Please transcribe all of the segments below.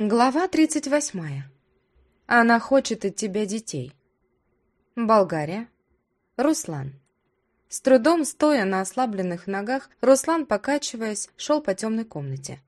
Глава 38. Она хочет от тебя детей. Болгария. Руслан. С трудом стоя на ослабленных ногах, Руслан, покачиваясь, шел по темной комнате.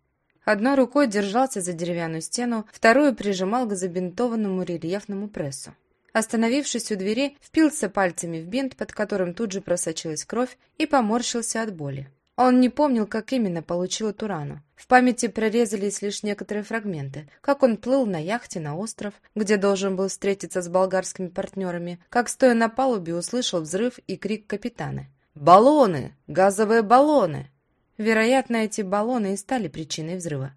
Одной рукой держался за деревянную стену, вторую прижимал к забинтованному рельефному прессу. Остановившись у двери, впился пальцами в бинт, под которым тут же просочилась кровь, и поморщился от боли. Он не помнил, как именно получил эту рану. В памяти прорезались лишь некоторые фрагменты. Как он плыл на яхте на остров, где должен был встретиться с болгарскими партнерами, как, стоя на палубе, услышал взрыв и крик капитана. «Баллоны! Газовые баллоны!» Вероятно, эти баллоны и стали причиной взрыва.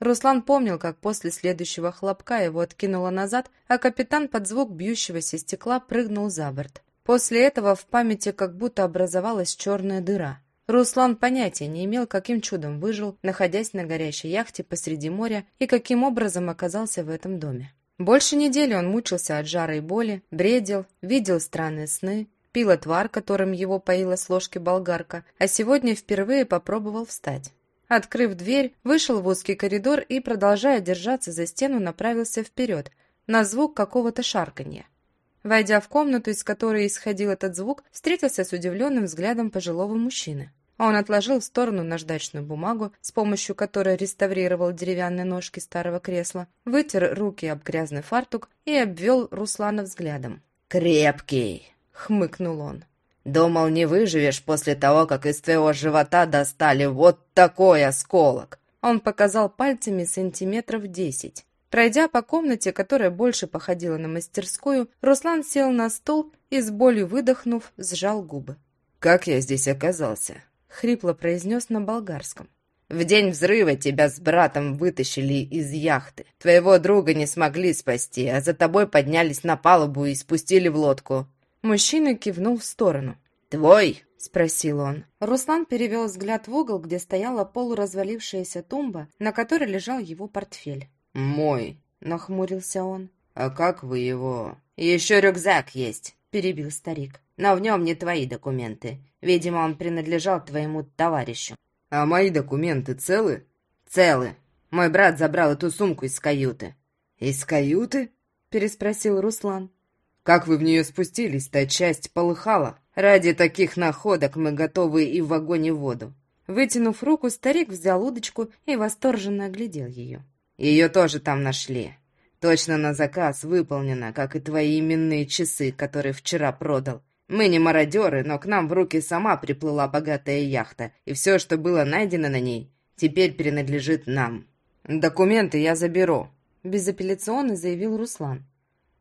Руслан помнил, как после следующего хлопка его откинуло назад, а капитан под звук бьющегося стекла прыгнул за борт. После этого в памяти как будто образовалась черная дыра. Руслан понятия не имел, каким чудом выжил, находясь на горящей яхте посреди моря и каким образом оказался в этом доме. Больше недели он мучился от жары и боли, бредил, видел странные сны, пил отвар, которым его поила с ложки болгарка, а сегодня впервые попробовал встать. Открыв дверь, вышел в узкий коридор и, продолжая держаться за стену, направился вперед, на звук какого-то шарканья. Войдя в комнату, из которой исходил этот звук, встретился с удивленным взглядом пожилого мужчины. Он отложил в сторону наждачную бумагу, с помощью которой реставрировал деревянные ножки старого кресла, вытер руки об грязный фартук и обвел Руслана взглядом. «Крепкий!» — хмыкнул он. «Думал, не выживешь после того, как из твоего живота достали вот такой осколок!» Он показал пальцами сантиметров десять. Пройдя по комнате, которая больше походила на мастерскую, Руслан сел на стол и, с болью выдохнув, сжал губы. «Как я здесь оказался?» — хрипло произнес на болгарском. «В день взрыва тебя с братом вытащили из яхты. Твоего друга не смогли спасти, а за тобой поднялись на палубу и спустили в лодку». Мужчина кивнул в сторону. «Твой?» — спросил он. Руслан перевел взгляд в угол, где стояла полуразвалившаяся тумба, на которой лежал его портфель. «Мой», — нахмурился он. «А как вы его...» «Еще рюкзак есть», — перебил старик. «Но в нем не твои документы. Видимо, он принадлежал твоему товарищу». «А мои документы целы?» «Целы. Мой брат забрал эту сумку из каюты». «Из каюты?» — переспросил Руслан. «Как вы в нее спустились? Та часть полыхала. Ради таких находок мы готовы и в вагоне воду». Вытянув руку, старик взял удочку и восторженно оглядел ее. «Ее тоже там нашли. Точно на заказ выполнено, как и твои именные часы, которые вчера продал. Мы не мародеры, но к нам в руки сама приплыла богатая яхта, и все, что было найдено на ней, теперь принадлежит нам. Документы я заберу», — безапелляционно заявил Руслан.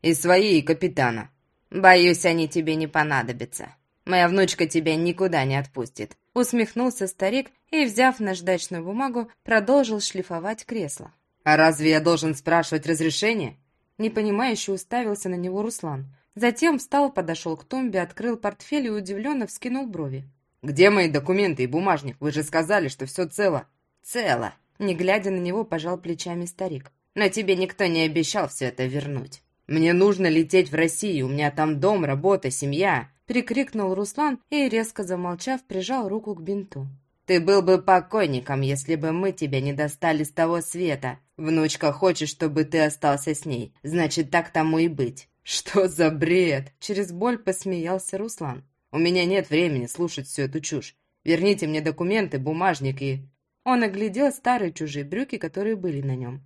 «И свои, и капитана. Боюсь, они тебе не понадобятся. Моя внучка тебя никуда не отпустит». Усмехнулся старик и, взяв наждачную бумагу, продолжил шлифовать кресло. «А разве я должен спрашивать разрешение?» Непонимающе уставился на него Руслан. Затем встал, подошел к тумбе, открыл портфель и удивленно вскинул брови. «Где мои документы и бумажник? Вы же сказали, что все цело». «Цело», — не глядя на него, пожал плечами старик. «Но тебе никто не обещал все это вернуть». «Мне нужно лететь в Россию, у меня там дом, работа, семья!» Прикрикнул Руслан и, резко замолчав, прижал руку к бинту. «Ты был бы покойником, если бы мы тебя не достали с того света. Внучка хочет, чтобы ты остался с ней. Значит, так тому и быть. «Что за бред?» Через боль посмеялся Руслан. «У меня нет времени слушать всю эту чушь. Верните мне документы, бумажник и...» Он оглядел старые чужие брюки, которые были на нем.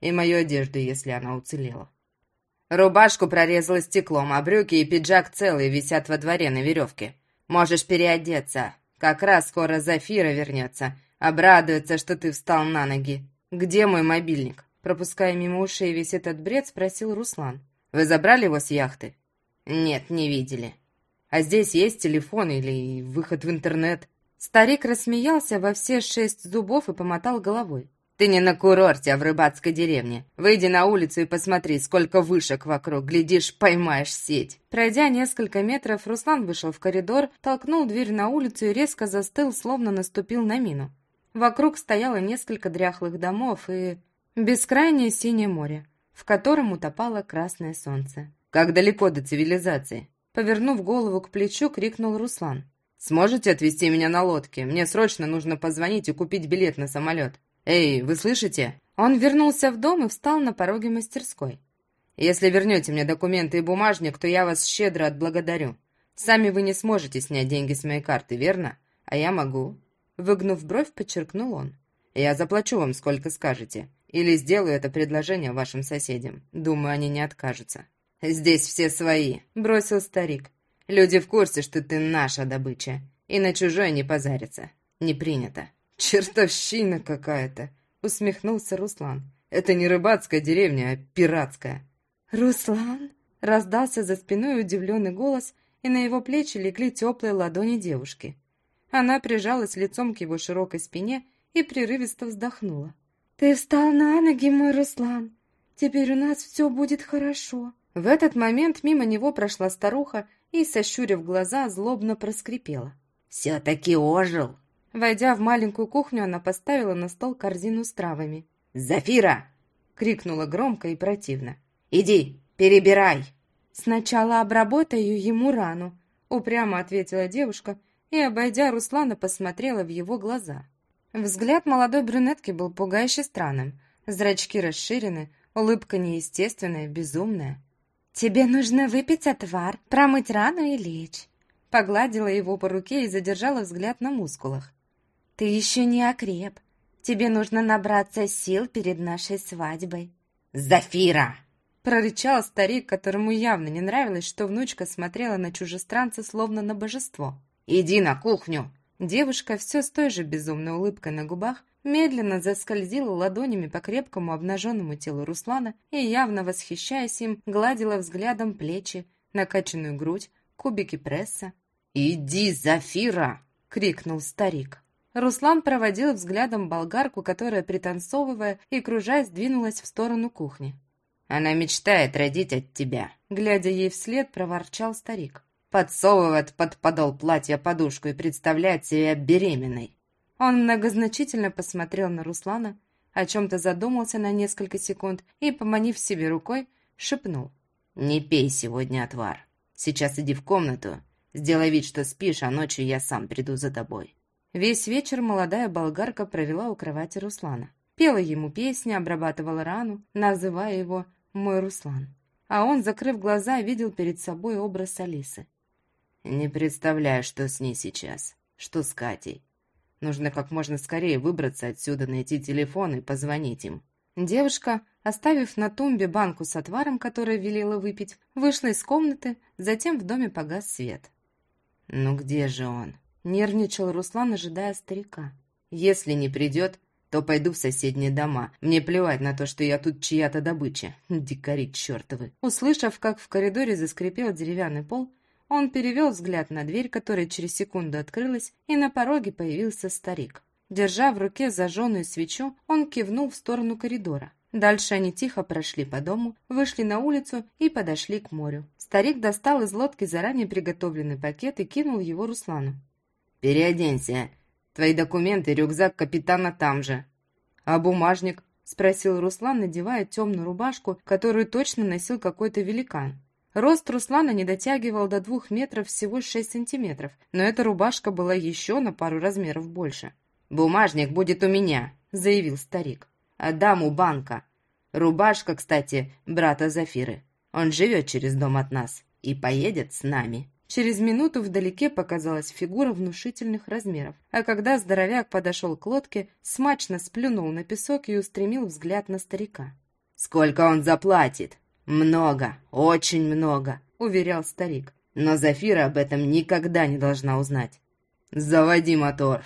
И мою одежду, если она уцелела. Рубашку прорезала стеклом, а брюки и пиджак целые висят во дворе на веревке. Можешь переодеться. Как раз скоро Зафира вернется. Обрадуется, что ты встал на ноги. Где мой мобильник? Пропуская мимо ушей весь этот бред, спросил Руслан. Вы забрали его с яхты?» «Нет, не видели». «А здесь есть телефон или выход в интернет?» Старик рассмеялся во все шесть зубов и помотал головой. «Ты не на курорте, а в рыбацкой деревне. Выйди на улицу и посмотри, сколько вышек вокруг. Глядишь, поймаешь сеть». Пройдя несколько метров, Руслан вышел в коридор, толкнул дверь на улицу и резко застыл, словно наступил на мину. Вокруг стояло несколько дряхлых домов и... бескрайнее синее море в котором утопало красное солнце. «Как далеко до цивилизации?» Повернув голову к плечу, крикнул Руслан. «Сможете отвезти меня на лодке? Мне срочно нужно позвонить и купить билет на самолет. Эй, вы слышите?» Он вернулся в дом и встал на пороге мастерской. «Если вернете мне документы и бумажник, то я вас щедро отблагодарю. Сами вы не сможете снять деньги с моей карты, верно? А я могу». Выгнув бровь, подчеркнул он. «Я заплачу вам, сколько скажете. Или сделаю это предложение вашим соседям. Думаю, они не откажутся». «Здесь все свои», — бросил старик. «Люди в курсе, что ты наша добыча, и на чужое не позарятся. Не принято». «Чертовщина какая-то!» — усмехнулся Руслан. «Это не рыбацкая деревня, а пиратская». «Руслан?» — раздался за спиной удивленный голос, и на его плечи легли теплые ладони девушки. Она прижалась лицом к его широкой спине и прерывисто вздохнула. «Ты встал на ноги, мой Руслан. Теперь у нас все будет хорошо». В этот момент мимо него прошла старуха и, сощурив глаза, злобно проскрипела. «Все-таки ожил!» Войдя в маленькую кухню, она поставила на стол корзину с травами. «Зафира!» — крикнула громко и противно. «Иди, перебирай!» «Сначала обработаю ему рану», — упрямо ответила девушка и, обойдя Руслана, посмотрела в его глаза. Взгляд молодой брюнетки был пугающе странным. Зрачки расширены, улыбка неестественная, безумная. «Тебе нужно выпить отвар, промыть рану и лечь». Погладила его по руке и задержала взгляд на мускулах. «Ты еще не окреп. Тебе нужно набраться сил перед нашей свадьбой». «Зафира!» Прорычал старик, которому явно не нравилось, что внучка смотрела на чужестранца словно на божество. «Иди на кухню!» Девушка все с той же безумной улыбкой на губах медленно заскользила ладонями по крепкому обнаженному телу Руслана и, явно восхищаясь им, гладила взглядом плечи, накачанную грудь, кубики пресса. «Иди, Зафира!» — крикнул старик. Руслан проводил взглядом болгарку, которая, пританцовывая и кружась, двинулась в сторону кухни. «Она мечтает родить от тебя», — глядя ей вслед, проворчал старик. «Подсовывает под подол платья подушку и представляет себя беременной. Он многозначительно посмотрел на Руслана, о чем-то задумался на несколько секунд и, поманив себе рукой, шепнул. «Не пей сегодня отвар. Сейчас иди в комнату, сделай вид, что спишь, а ночью я сам приду за тобой». Весь вечер молодая болгарка провела у кровати Руслана. Пела ему песни, обрабатывала рану, называя его «мой Руслан». А он, закрыв глаза, видел перед собой образ Алисы. «Не представляю, что с ней сейчас. Что с Катей. Нужно как можно скорее выбраться отсюда, найти телефон и позвонить им. Девушка, оставив на тумбе банку с отваром, которую велела выпить, вышла из комнаты, затем в доме погас свет. «Ну где же он?» — нервничал Руслан, ожидая старика. «Если не придет, то пойду в соседние дома. Мне плевать на то, что я тут чья-то добыча. Дикари чертовы!» Услышав, как в коридоре заскрипел деревянный пол, он перевел взгляд на дверь, которая через секунду открылась, и на пороге появился старик. Держа в руке зажженную свечу, он кивнул в сторону коридора. Дальше они тихо прошли по дому, вышли на улицу и подошли к морю. Старик достал из лодки заранее приготовленный пакет и кинул его Руслану. «Переоденься. Твои документы, рюкзак капитана там же». «А бумажник?» — спросил Руслан, надевая темную рубашку, которую точно носил какой-то великан. Рост Руслана не дотягивал до двух метров всего шесть сантиметров, но эта рубашка была еще на пару размеров больше. «Бумажник будет у меня», — заявил старик. «Отдам у банка. Рубашка, кстати, брата Зафиры. Он живет через дом от нас и поедет с нами». Через минуту вдалеке показалась фигура внушительных размеров, а когда здоровяк подошел к лодке, смачно сплюнул на песок и устремил взгляд на старика. «Сколько он заплатит?» «Много, очень много», — уверял старик. «Но Зафира об этом никогда не должна узнать». «Заводи мотор»,